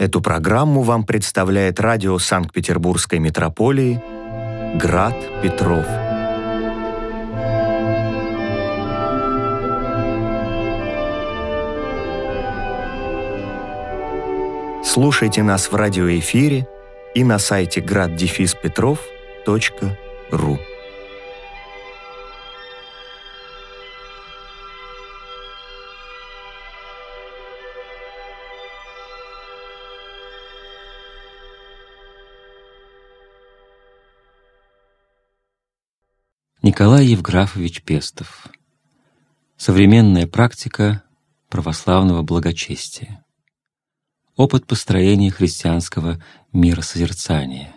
Эту программу вам представляет радио Санкт-Петербургской метрополии «Град Петров». Слушайте нас в радиоэфире и на сайте graddefиспетров.ру. Николай Евграфович Пестов. Современная практика православного благочестия. Опыт построения христианского миросозерцания.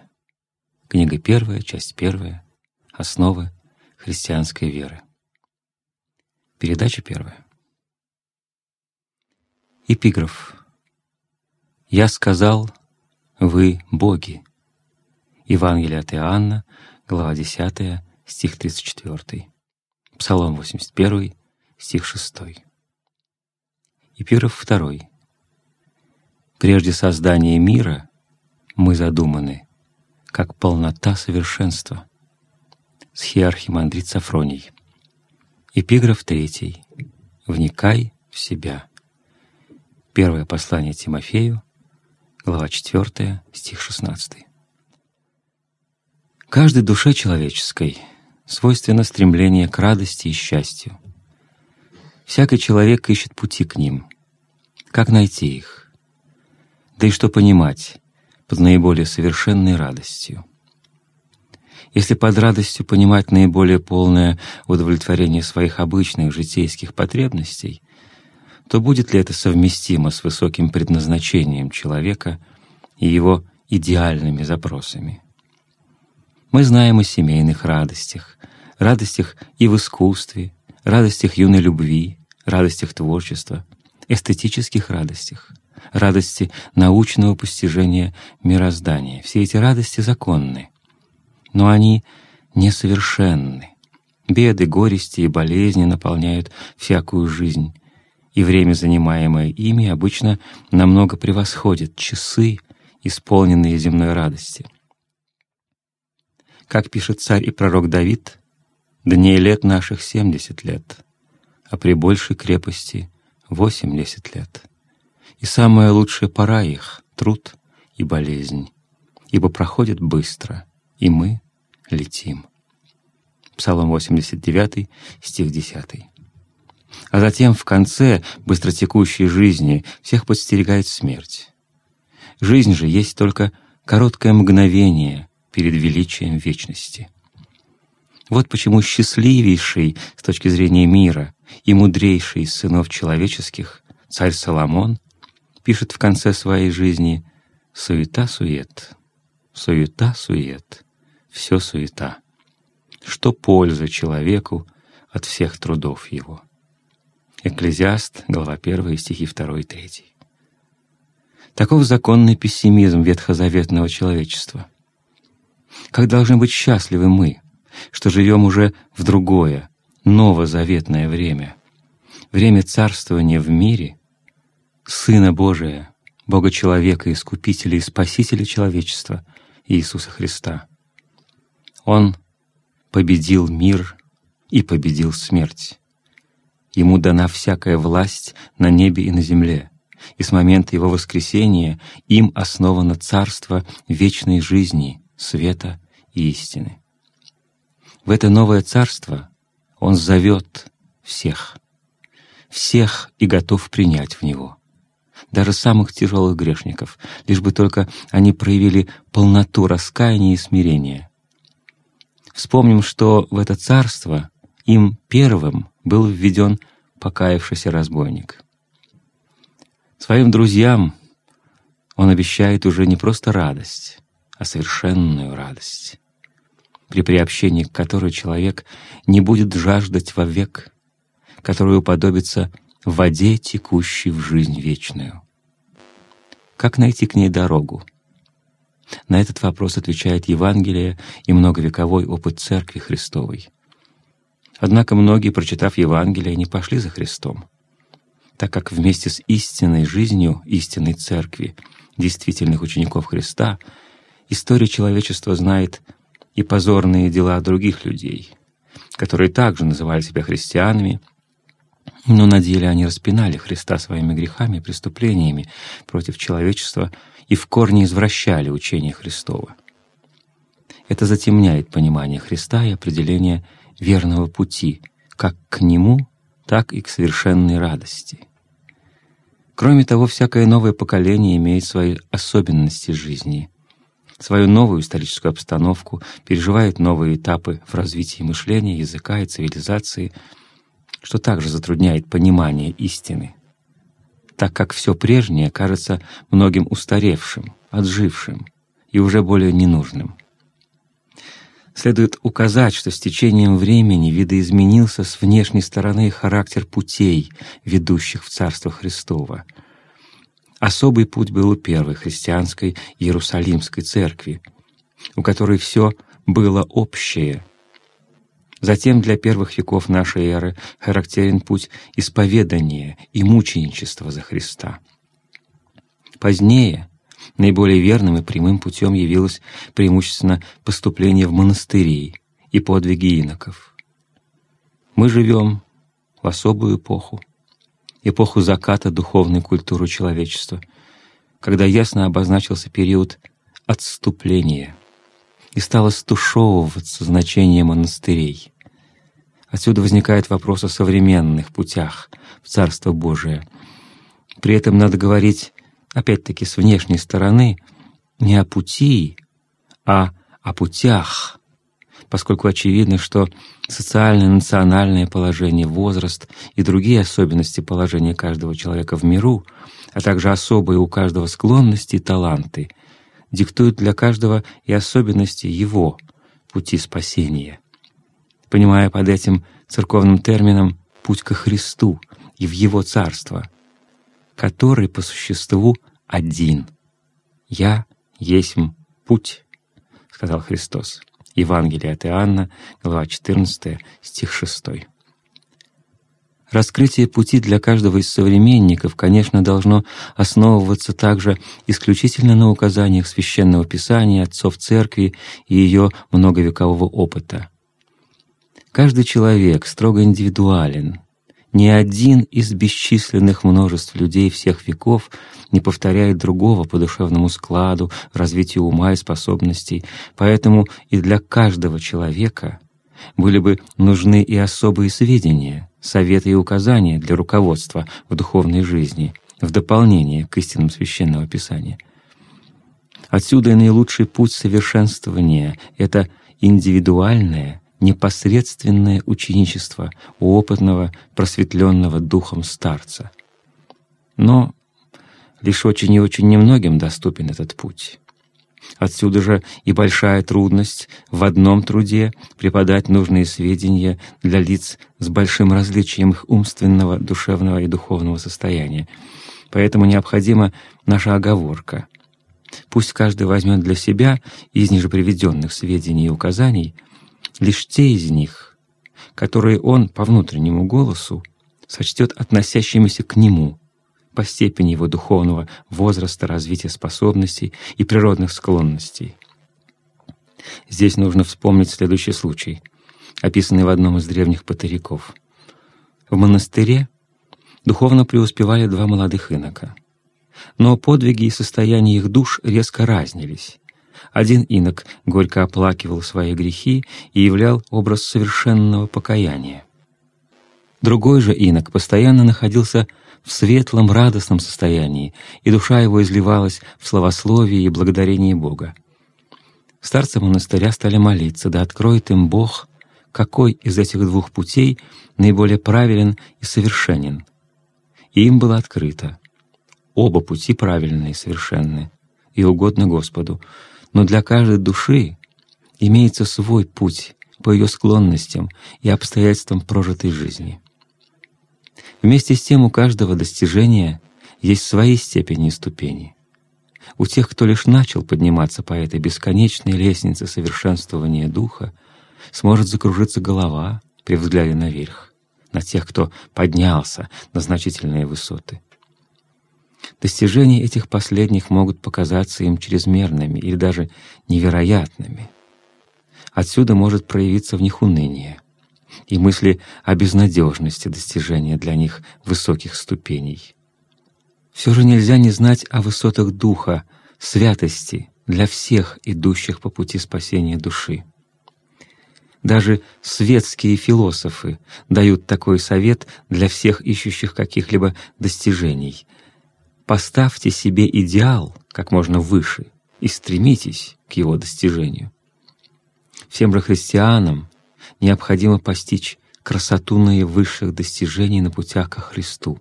Книга первая, часть первая. Основы христианской веры. Передача первая. Эпиграф. «Я сказал, вы боги». Евангелие от Иоанна, глава 10, стих 34. Псалом 81, стих 6. Эпиграф 2. Прежде создания мира мы задуманы, как полнота совершенства. Схиархимандрит Сафроний. Эпиграф 3. Вникай в себя. Первое послание Тимофею, глава 4, стих 16. Каждой душе человеческой — свойственно стремление к радости и счастью. Всякий человек ищет пути к ним. Как найти их? Да и что понимать под наиболее совершенной радостью? Если под радостью понимать наиболее полное удовлетворение своих обычных житейских потребностей, то будет ли это совместимо с высоким предназначением человека и его идеальными запросами? Мы знаем о семейных радостях, радостях и в искусстве, радостях юной любви, радостях творчества, эстетических радостях, радости научного постижения мироздания. Все эти радости законны, но они несовершенны. Беды, горести и болезни наполняют всякую жизнь, и время, занимаемое ими, обычно намного превосходит часы, исполненные земной радости. Как пишет царь и пророк Давид, «Дней лет наших семьдесят лет, а при большей крепости восемьдесят лет. И самая лучшая пора их — труд и болезнь, ибо проходит быстро, и мы летим». Псалом 89, стих 10. А затем в конце быстротекущей жизни всех подстерегает смерть. Жизнь же есть только короткое мгновение — перед величием вечности. Вот почему счастливейший с точки зрения мира и мудрейший из сынов человеческих, царь Соломон, пишет в конце своей жизни «Суета-сует, суета-сует, все суета. Что польза человеку от всех трудов его?» Экклезиаст, глава 1, стихи 2 и 3. Таков законный пессимизм ветхозаветного человечества — как должны быть счастливы мы, что живем уже в другое, новозаветное время, время царствования в мире, Сына Божия, Бога-человека, Искупителя и Спасителя человечества, Иисуса Христа. Он победил мир и победил смерть. Ему дана всякая власть на небе и на земле, и с момента Его воскресения им основано царство вечной жизни, света и истины. В это новое царство Он зовет всех, всех и готов принять в него, даже самых тяжелых грешников, лишь бы только они проявили полноту раскаяния и смирения. Вспомним, что в это царство им первым был введен покаявшийся разбойник. Своим друзьям он обещает уже не просто радость, а совершенную радость, при приобщении к которой человек не будет жаждать вовек, которую уподобится воде, текущей в жизнь вечную. Как найти к ней дорогу? На этот вопрос отвечает Евангелие и многовековой опыт Церкви Христовой. Однако многие, прочитав Евангелие, не пошли за Христом. так как вместе с истинной жизнью истинной Церкви, действительных учеников Христа, история человечества знает и позорные дела других людей, которые также называли себя христианами, но на деле они распинали Христа своими грехами и преступлениями против человечества и в корне извращали учение Христова. Это затемняет понимание Христа и определение верного пути как к Нему, так и к совершенной радости. Кроме того, всякое новое поколение имеет свои особенности жизни, свою новую историческую обстановку, переживает новые этапы в развитии мышления, языка и цивилизации, что также затрудняет понимание истины, так как все прежнее кажется многим устаревшим, отжившим и уже более ненужным. Следует указать, что с течением времени видоизменился с внешней стороны характер путей, ведущих в Царство Христово. Особый путь был у первой христианской Иерусалимской церкви, у которой все было общее. Затем для первых веков нашей эры характерен путь исповедания и мученичества за Христа. Позднее — Наиболее верным и прямым путем явилось преимущественно поступление в монастыри и подвиги иноков. Мы живем в особую эпоху, эпоху заката духовной культуры человечества, когда ясно обозначился период отступления и стало стушевываться значение монастырей. Отсюда возникает вопрос о современных путях в Царство Божие. При этом надо говорить опять-таки с внешней стороны, не о пути, а о путях, поскольку очевидно, что социальное, национальное положение, возраст и другие особенности положения каждого человека в миру, а также особые у каждого склонности и таланты, диктуют для каждого и особенности его пути спасения. Понимая под этим церковным термином «путь ко Христу» и в Его Царство — который по существу один. «Я есть путь», — сказал Христос. Евангелие от Иоанна, глава 14, стих 6. Раскрытие пути для каждого из современников, конечно, должно основываться также исключительно на указаниях Священного Писания, отцов Церкви и ее многовекового опыта. Каждый человек строго индивидуален, ни один из бесчисленных множеств людей всех веков не повторяет другого по душевному складу, развитию ума и способностей, поэтому и для каждого человека были бы нужны и особые сведения, советы и указания для руководства в духовной жизни, в дополнение к истинам Священного Писания. Отсюда и наилучший путь совершенствования — это индивидуальное, непосредственное ученичество у опытного, просветленного духом старца. Но лишь очень и очень немногим доступен этот путь. Отсюда же и большая трудность в одном труде преподать нужные сведения для лиц с большим различием их умственного, душевного и духовного состояния. Поэтому необходима наша оговорка. Пусть каждый возьмет для себя из ниже приведенных сведений и указаний — лишь те из них, которые он по внутреннему голосу сочтет относящимися к нему по степени его духовного возраста, развития способностей и природных склонностей. Здесь нужно вспомнить следующий случай, описанный в одном из древних патариков. В монастыре духовно преуспевали два молодых инока. Но подвиги и состояние их душ резко разнились, один инок горько оплакивал свои грехи и являл образ совершенного покаяния. Другой же инок постоянно находился в светлом, радостном состоянии, и душа его изливалась в славословии и благодарении Бога. Старцы монастыря стали молиться, да откроет им Бог, какой из этих двух путей наиболее правилен и совершенен. И им было открыто. Оба пути правильны и совершенны, и угодны Господу, но для каждой души имеется свой путь по ее склонностям и обстоятельствам прожитой жизни. Вместе с тем у каждого достижения есть свои степени и ступени. У тех, кто лишь начал подниматься по этой бесконечной лестнице совершенствования духа, сможет закружиться голова при взгляде наверх, на тех, кто поднялся на значительные высоты. Достижения этих последних могут показаться им чрезмерными или даже невероятными. Отсюда может проявиться в них уныние и мысли о безнадежности достижения для них высоких ступеней. Все же нельзя не знать о высотах духа, святости для всех идущих по пути спасения души. Даже светские философы дают такой совет для всех ищущих каких-либо достижений. Поставьте себе идеал как можно выше и стремитесь к его достижению. Всем же христианам необходимо постичь красоту наивысших достижений на путях ко Христу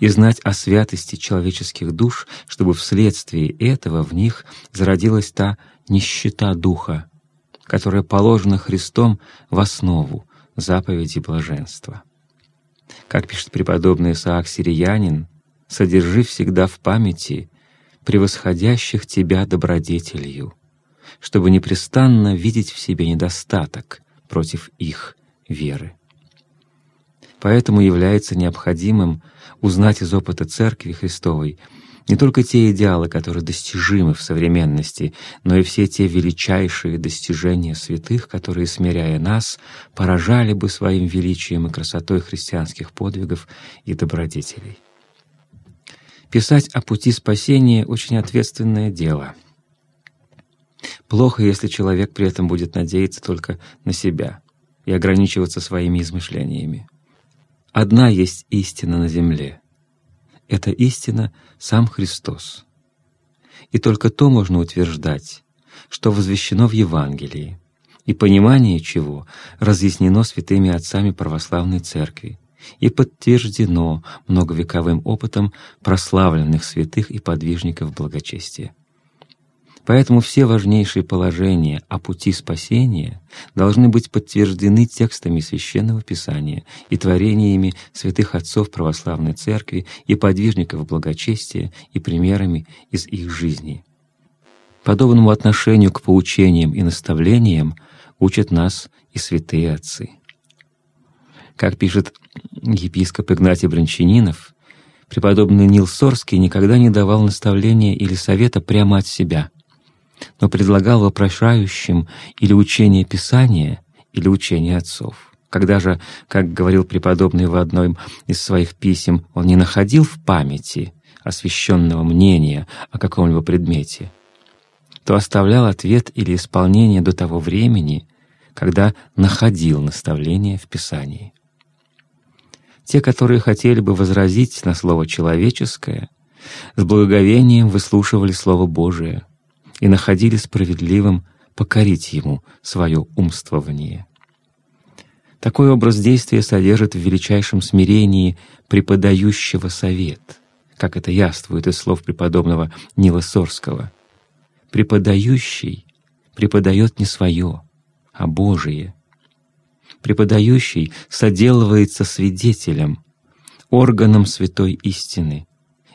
и знать о святости человеческих душ, чтобы вследствие этого в них зародилась та нищета духа, которая положена Христом в основу заповеди блаженства. Как пишет преподобный Исаак Сириянин, «Содержи всегда в памяти превосходящих тебя добродетелью, чтобы непрестанно видеть в себе недостаток против их веры». Поэтому является необходимым узнать из опыта Церкви Христовой не только те идеалы, которые достижимы в современности, но и все те величайшие достижения святых, которые, смиряя нас, поражали бы своим величием и красотой христианских подвигов и добродетелей. Писать о пути спасения — очень ответственное дело. Плохо, если человек при этом будет надеяться только на себя и ограничиваться своими измышлениями. Одна есть истина на земле — эта истина — сам Христос. И только то можно утверждать, что возвещено в Евангелии, и понимание чего разъяснено святыми отцами православной церкви и подтверждено многовековым опытом прославленных святых и подвижников благочестия. Поэтому все важнейшие положения о пути спасения должны быть подтверждены текстами Священного Писания и творениями святых отцов православной церкви и подвижников благочестия и примерами из их жизни. Подобному отношению к поучениям и наставлениям учат нас и святые отцы. Как пишет епископ Игнатий Брончанинов, преподобный Нил Сорский никогда не давал наставления или совета прямо от себя — но предлагал вопрошающим или учение Писания, или учение отцов. Когда же, как говорил преподобный в одном из своих писем, он не находил в памяти освященного мнения о каком-либо предмете, то оставлял ответ или исполнение до того времени, когда находил наставление в Писании. Те, которые хотели бы возразить на слово «человеческое», с благоговением выслушивали Слово Божие — и находили справедливым покорить ему свое умствование. Такой образ действия содержит в величайшем смирении преподающего совет, как это яствует из слов преподобного Нила Сорского. Преподающий преподает не свое, а Божие. Преподающий соделывается свидетелем, органом святой истины,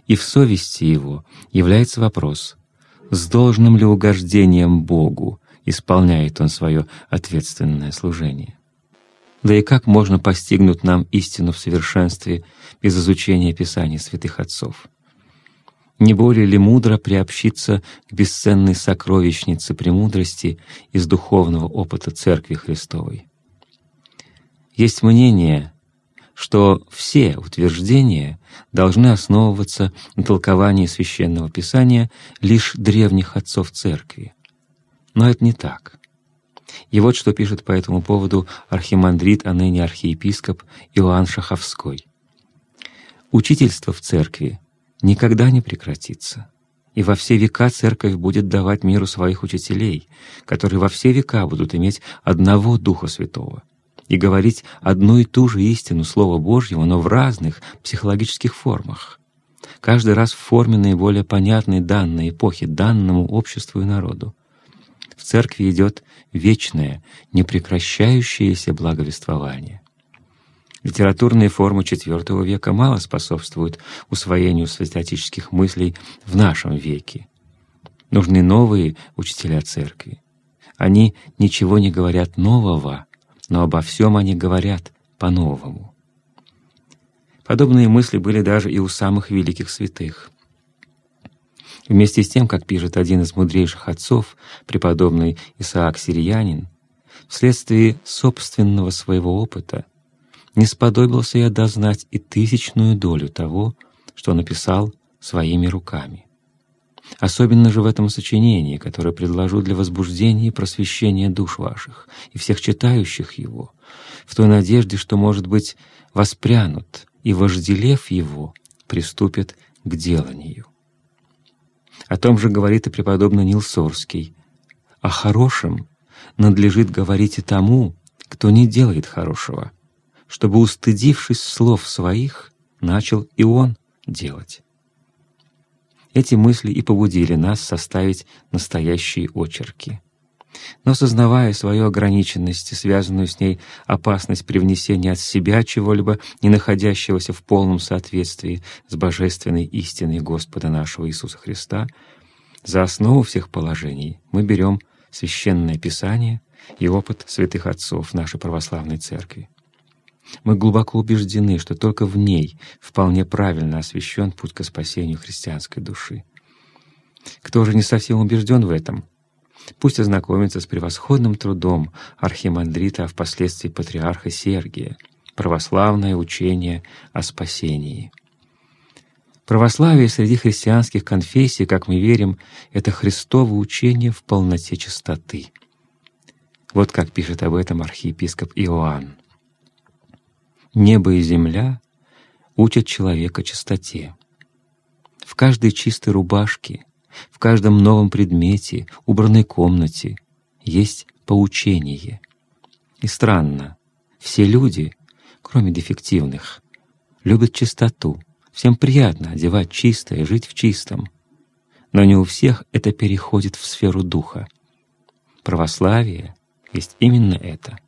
и в совести его является вопрос, с должным ли угождением Богу исполняет он свое ответственное служение. Да и как можно постигнуть нам истину в совершенстве без изучения Писаний святых отцов? Не более ли мудро приобщиться к бесценной сокровищнице премудрости из духовного опыта Церкви Христовой? Есть мнение, что все утверждения должны основываться на толковании Священного Писания лишь древних отцов Церкви. Но это не так. И вот что пишет по этому поводу архимандрит, а ныне архиепископ Иоанн Шаховской. «Учительство в Церкви никогда не прекратится, и во все века Церковь будет давать миру своих учителей, которые во все века будут иметь одного Духа Святого, и говорить одну и ту же истину Слова Божьего, но в разных психологических формах. Каждый раз в форме наиболее понятной данной эпохи, данному обществу и народу. В церкви идет вечное, непрекращающееся благовествование. Литературные формы IV века мало способствуют усвоению святотических мыслей в нашем веке. Нужны новые учителя церкви. Они ничего не говорят нового, но обо всем они говорят по-новому. Подобные мысли были даже и у самых великих святых. Вместе с тем, как пишет один из мудрейших отцов, преподобный Исаак Сириянин, вследствие собственного своего опыта не сподобился я дознать и тысячную долю того, что написал своими руками. Особенно же в этом сочинении, которое предложу для возбуждения и просвещения душ ваших и всех читающих его, в той надежде, что, может быть, воспрянут и, вожделев его, приступят к деланию. О том же говорит и преподобный Нил Сорский. О хорошем надлежит говорить и тому, кто не делает хорошего, чтобы, устыдившись слов своих, начал и он делать. Эти мысли и побудили нас составить настоящие очерки. Но сознавая свою ограниченность и связанную с ней опасность привнесения от себя чего-либо, не находящегося в полном соответствии с божественной истиной Господа нашего Иисуса Христа, за основу всех положений мы берем Священное Писание и опыт святых отцов нашей православной Церкви. Мы глубоко убеждены, что только в ней вполне правильно освящен путь к спасению христианской души. Кто же не совсем убежден в этом, пусть ознакомится с превосходным трудом архимандрита, а впоследствии патриарха Сергия «Православное учение о спасении». Православие среди христианских конфессий, как мы верим, это Христово учение в полноте чистоты. Вот как пишет об этом архиепископ Иоанн. Небо и земля учат человека чистоте. В каждой чистой рубашке, в каждом новом предмете, убранной комнате есть поучение. И странно, все люди, кроме дефективных, любят чистоту. Всем приятно одевать чистое, жить в чистом. Но не у всех это переходит в сферу духа. Православие есть именно это —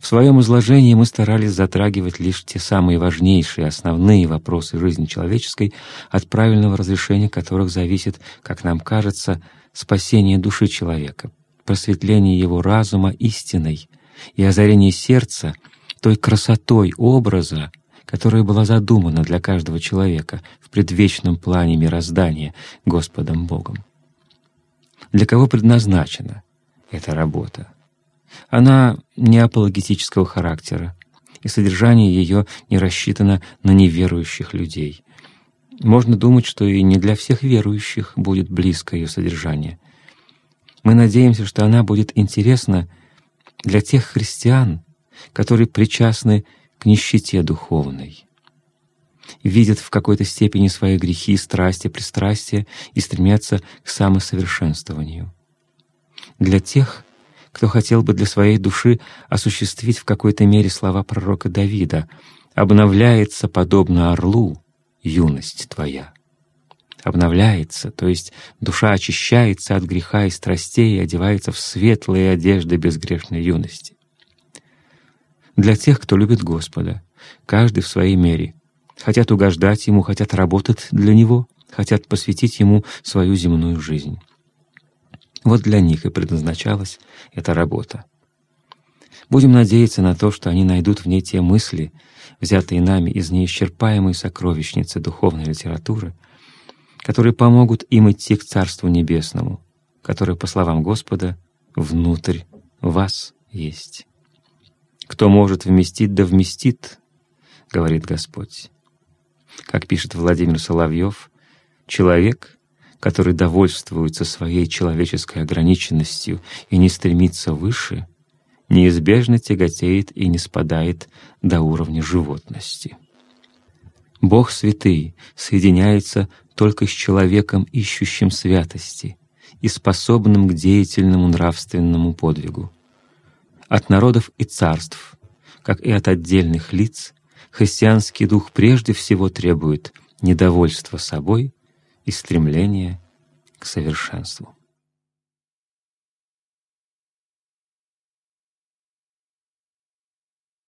в своем изложении мы старались затрагивать лишь те самые важнейшие, основные вопросы жизни человеческой, от правильного разрешения которых зависит, как нам кажется, спасение души человека, просветление его разума истиной и озарение сердца той красотой образа, которая была задумана для каждого человека в предвечном плане мироздания Господом Богом. Для кого предназначена эта работа? Она не апологетического характера, и содержание ее не рассчитано на неверующих людей. Можно думать, что и не для всех верующих будет близко ее содержание. Мы надеемся, что она будет интересна для тех христиан, которые причастны к нищете духовной, видят в какой-то степени свои грехи, страсти, пристрастия и стремятся к самосовершенствованию. Для тех, кто хотел бы для своей души осуществить в какой-то мере слова пророка Давида «Обновляется, подобно орлу, юность твоя». Обновляется, то есть душа очищается от греха и страстей и одевается в светлые одежды безгрешной юности. Для тех, кто любит Господа, каждый в своей мере, хотят угождать Ему, хотят работать для Него, хотят посвятить Ему свою земную жизнь. Вот для них и предназначалась эта работа. Будем надеяться на то, что они найдут в ней те мысли, взятые нами из неисчерпаемой сокровищницы духовной литературы, которые помогут им идти к Царству Небесному, которое, по словам Господа, внутрь вас есть. «Кто может вместить, да вместит», — говорит Господь. Как пишет Владимир Соловьев, «человек — который довольствуется своей человеческой ограниченностью и не стремится выше, неизбежно тяготеет и не спадает до уровня животности. Бог святый соединяется только с человеком, ищущим святости и способным к деятельному нравственному подвигу. От народов и царств, как и от отдельных лиц, христианский дух прежде всего требует недовольства собой и стремление к совершенству.